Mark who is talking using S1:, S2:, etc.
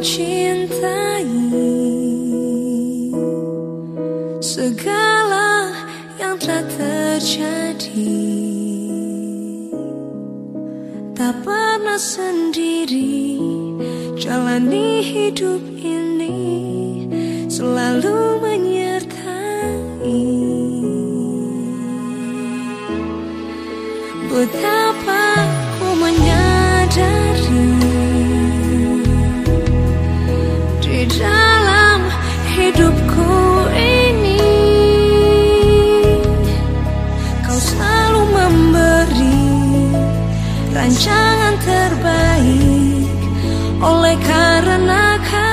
S1: mencintai segala yang telah terjadi. Tak pernah sendiri jalani hidup ini selalu menyertai. Betapa ku menyadari terbaik. Oleh karena kamu